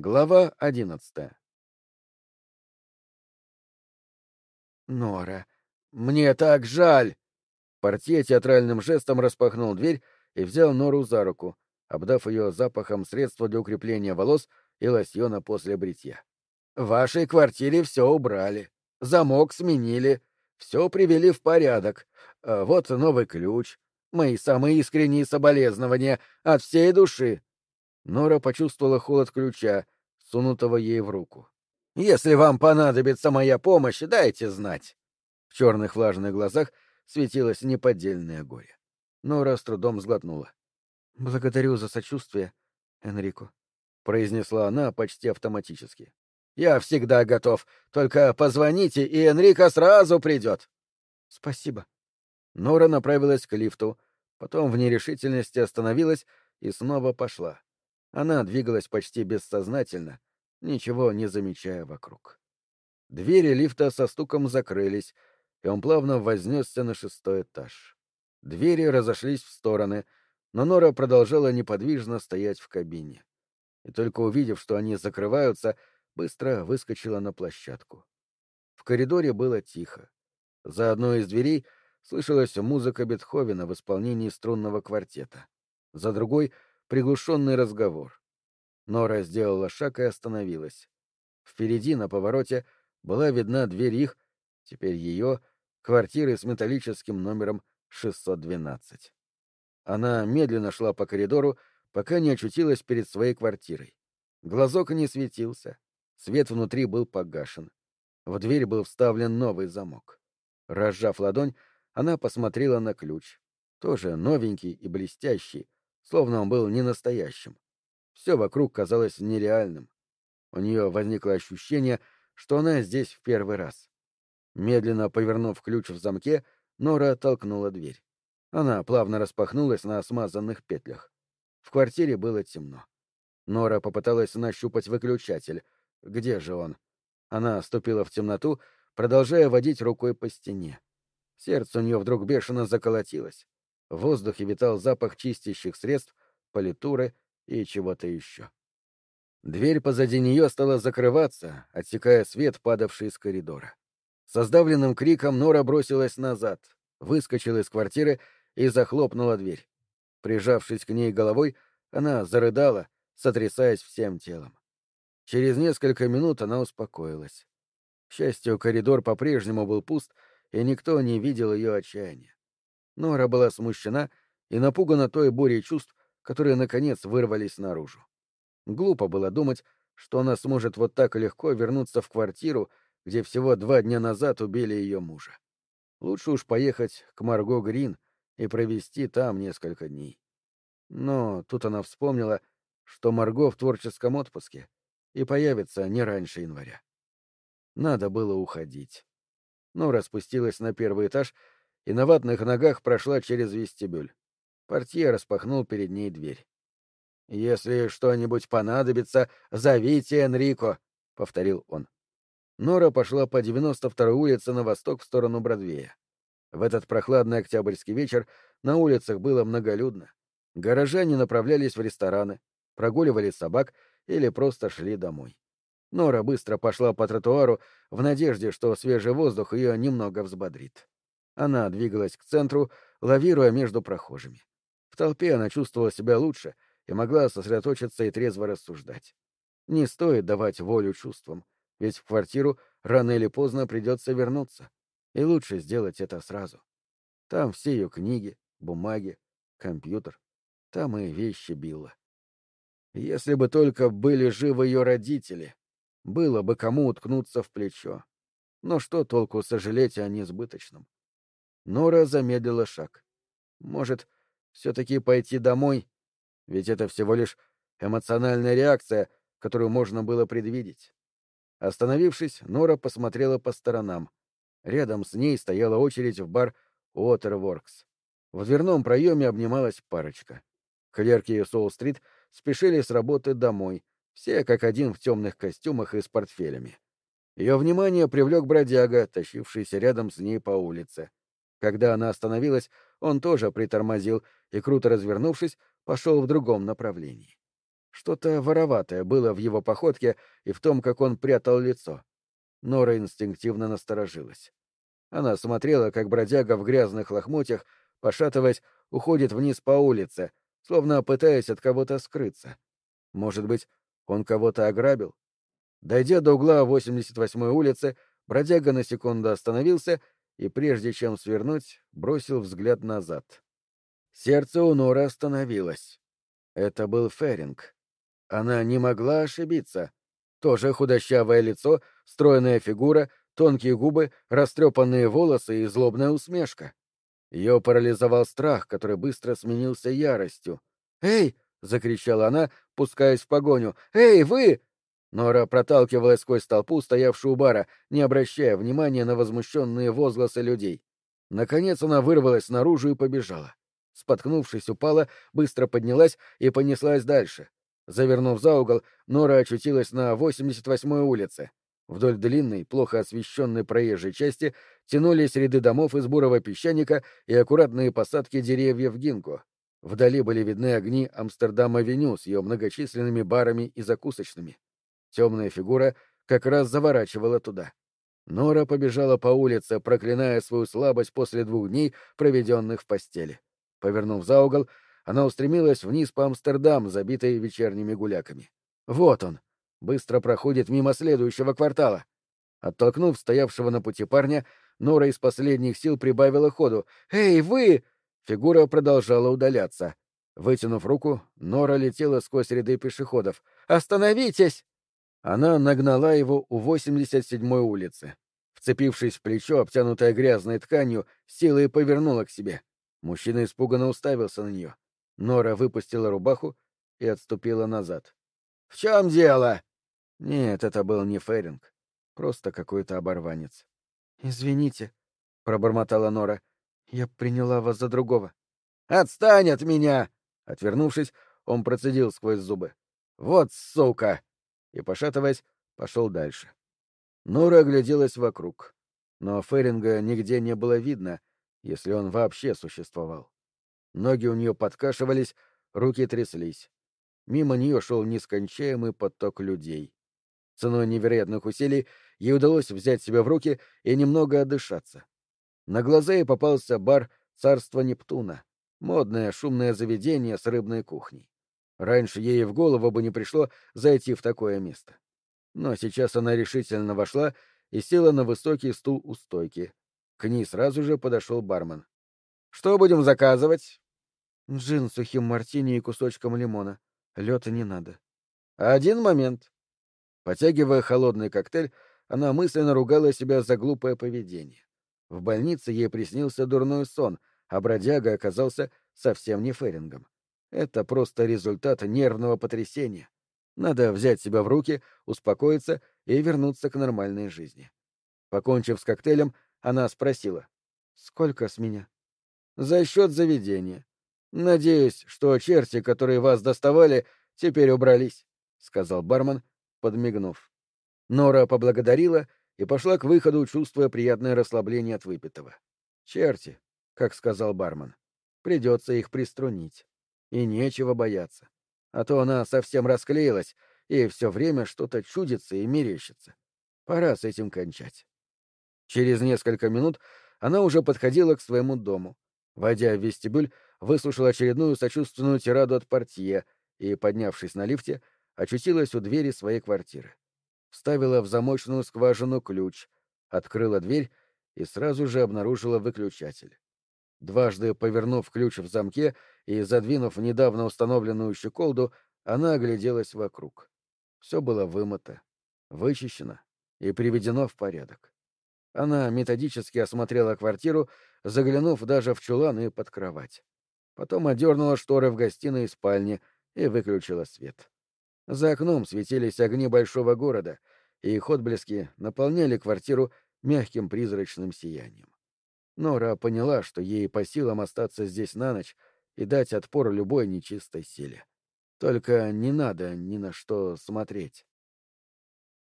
Глава одиннадцатая. Нора, мне так жаль. Портье театральным жестом распахнул дверь и взял Нору за руку, обдав ее запахом средства для укрепления волос и лосьона после бритья. В вашей квартире все убрали, замок сменили, все привели в порядок. А вот новый ключ. Мои самые искренние соболезнования от всей души. Нора почувствовала холод ключа, сунутого ей в руку. «Если вам понадобится моя помощь, дайте знать». В черных влажных глазах светилось неподдельное горе. Нора с трудом сглотнула. «Благодарю за сочувствие, Энрико», — произнесла она почти автоматически. «Я всегда готов. Только позвоните, и Энрико сразу придет». «Спасибо». Нора направилась к лифту, потом в нерешительности остановилась и снова пошла. Она двигалась почти бессознательно, ничего не замечая вокруг. Двери лифта со стуком закрылись, и он плавно вознесся на шестой этаж. Двери разошлись в стороны, но Нора продолжала неподвижно стоять в кабине. И только увидев, что они закрываются, быстро выскочила на площадку. В коридоре было тихо. За одной из дверей слышалась музыка Бетховена в исполнении струнного квартета. За другой — приглушенный разговор. Нора сделала шаг и остановилась. Впереди, на повороте, была видна дверь их, теперь ее, квартиры с металлическим номером 612. Она медленно шла по коридору, пока не очутилась перед своей квартирой. Глазок не светился, свет внутри был погашен. В дверь был вставлен новый замок. Разжав ладонь, она посмотрела на ключ. Тоже новенький и блестящий, словно он был не настоящим. Все вокруг казалось нереальным. У нее возникло ощущение, что она здесь в первый раз. Медленно повернув ключ в замке, Нора толкнула дверь. Она плавно распахнулась на смазанных петлях. В квартире было темно. Нора попыталась нащупать выключатель. Где же он? Она ступила в темноту, продолжая водить рукой по стене. Сердце у нее вдруг бешено заколотилось. В воздухе витал запах чистящих средств, политуры и чего-то еще. Дверь позади нее стала закрываться, отсекая свет, падавший из коридора. Со сдавленным криком Нора бросилась назад, выскочила из квартиры и захлопнула дверь. Прижавшись к ней головой, она зарыдала, сотрясаясь всем телом. Через несколько минут она успокоилась. К счастью, коридор по-прежнему был пуст, и никто не видел ее отчаяния. Нора была смущена и напугана той бурей чувств, которые, наконец, вырвались наружу. Глупо было думать, что она сможет вот так легко вернуться в квартиру, где всего два дня назад убили ее мужа. Лучше уж поехать к Марго Грин и провести там несколько дней. Но тут она вспомнила, что Марго в творческом отпуске и появится не раньше января. Надо было уходить. Нора спустилась на первый этаж и на ватных ногах прошла через вестибюль. Портье распахнул перед ней дверь. «Если что-нибудь понадобится, зовите Энрико», — повторил он. Нора пошла по 92-й улице на восток в сторону Бродвея. В этот прохладный октябрьский вечер на улицах было многолюдно. Горожане направлялись в рестораны, прогуливали собак или просто шли домой. Нора быстро пошла по тротуару в надежде, что свежий воздух ее немного взбодрит. Она двигалась к центру, лавируя между прохожими. В толпе она чувствовала себя лучше и могла сосредоточиться и трезво рассуждать. Не стоит давать волю чувствам, ведь в квартиру рано или поздно придется вернуться. И лучше сделать это сразу. Там все ее книги, бумаги, компьютер. Там и вещи Билла. Если бы только были живы ее родители, было бы кому уткнуться в плечо. Но что толку сожалеть о несбыточном? Нора замедлила шаг. Может, все-таки пойти домой? Ведь это всего лишь эмоциональная реакция, которую можно было предвидеть. Остановившись, Нора посмотрела по сторонам. Рядом с ней стояла очередь в бар Уотерворкс. В дверном проеме обнималась парочка. Клерки Соул-стрит спешили с работы домой, все как один в темных костюмах и с портфелями. Ее внимание привлек бродяга, тащившийся рядом с ней по улице. Когда она остановилась, он тоже притормозил и, круто развернувшись, пошел в другом направлении. Что-то вороватое было в его походке и в том, как он прятал лицо. Нора инстинктивно насторожилась. Она смотрела, как бродяга в грязных лохмотьях, пошатываясь, уходит вниз по улице, словно пытаясь от кого-то скрыться. Может быть, он кого-то ограбил? Дойдя до угла 88-й улицы, бродяга на секунду остановился и, прежде чем свернуть, бросил взгляд назад. Сердце у Норы остановилось. Это был Феринг. Она не могла ошибиться. Тоже худощавое лицо, стройная фигура, тонкие губы, растрепанные волосы и злобная усмешка. Ее парализовал страх, который быстро сменился яростью. «Эй!» — закричала она, пускаясь в погоню. «Эй, вы!» Нора проталкивалась сквозь толпу, стоявшую у бара, не обращая внимания на возмущенные возгласы людей. Наконец она вырвалась наружу и побежала. Споткнувшись, упала, быстро поднялась и понеслась дальше. Завернув за угол, Нора очутилась на 88-й улице. Вдоль длинной, плохо освещенной проезжей части тянулись ряды домов из бурого песчаника и аккуратные посадки деревьев гинко. Вдали были видны огни Амстердам-авеню с ее многочисленными барами и закусочными. Темная фигура как раз заворачивала туда. Нора побежала по улице, проклиная свою слабость после двух дней, проведенных в постели. Повернув за угол, она устремилась вниз по Амстердам, забитой вечерними гуляками. Вот он, быстро проходит мимо следующего квартала. Оттолкнув стоявшего на пути парня, Нора из последних сил прибавила ходу. «Эй, вы!» Фигура продолжала удаляться. Вытянув руку, Нора летела сквозь ряды пешеходов. «Остановитесь!» Она нагнала его у 87-й улицы. Вцепившись в плечо, обтянутое грязной тканью, силой повернула к себе. Мужчина испуганно уставился на нее. Нора выпустила рубаху и отступила назад. — В чем дело? Нет, это был не Феринг. Просто какой-то оборванец. — Извините, — пробормотала Нора. — Я приняла вас за другого. — Отстань от меня! Отвернувшись, он процедил сквозь зубы. — Вот сука! И, пошатываясь, пошел дальше. Нора огляделась вокруг. Но Феринга нигде не было видно, если он вообще существовал. Ноги у нее подкашивались, руки тряслись. Мимо нее шел нескончаемый поток людей. Ценой невероятных усилий ей удалось взять себя в руки и немного отдышаться. На глаза ей попался бар «Царство Нептуна», модное шумное заведение с рыбной кухней. Раньше ей в голову бы не пришло зайти в такое место. Но сейчас она решительно вошла и села на высокий стул у стойки. К ней сразу же подошел бармен. «Что будем заказывать?» «Джин с сухим мартини и кусочком лимона. Лёда не надо». «Один момент». Потягивая холодный коктейль, она мысленно ругала себя за глупое поведение. В больнице ей приснился дурной сон, а бродяга оказался совсем не Ферингом. Это просто результат нервного потрясения. Надо взять себя в руки, успокоиться и вернуться к нормальной жизни. Покончив с коктейлем, она спросила. «Сколько с меня?» «За счет заведения. Надеюсь, что черти, которые вас доставали, теперь убрались», — сказал бармен, подмигнув. Нора поблагодарила и пошла к выходу, чувствуя приятное расслабление от выпитого. «Черти», как сказал бармен, — «придется их приструнить». И нечего бояться. А то она совсем расклеилась, и все время что-то чудится и мерещится. Пора с этим кончать. Через несколько минут она уже подходила к своему дому. Войдя в вестибюль, выслушала очередную сочувственную тираду от портье и, поднявшись на лифте, очутилась у двери своей квартиры. Вставила в замочную скважину ключ, открыла дверь и сразу же обнаружила выключатель. Дважды повернув ключ в замке и задвинув недавно установленную щеколду, она огляделась вокруг. Все было вымыто, вычищено и приведено в порядок. Она методически осмотрела квартиру, заглянув даже в чулан и под кровать. Потом одернула шторы в гостиной и спальне и выключила свет. За окном светились огни большого города, и их отблески наполняли квартиру мягким призрачным сиянием. Нора поняла, что ей по силам остаться здесь на ночь и дать отпор любой нечистой силе. Только не надо ни на что смотреть.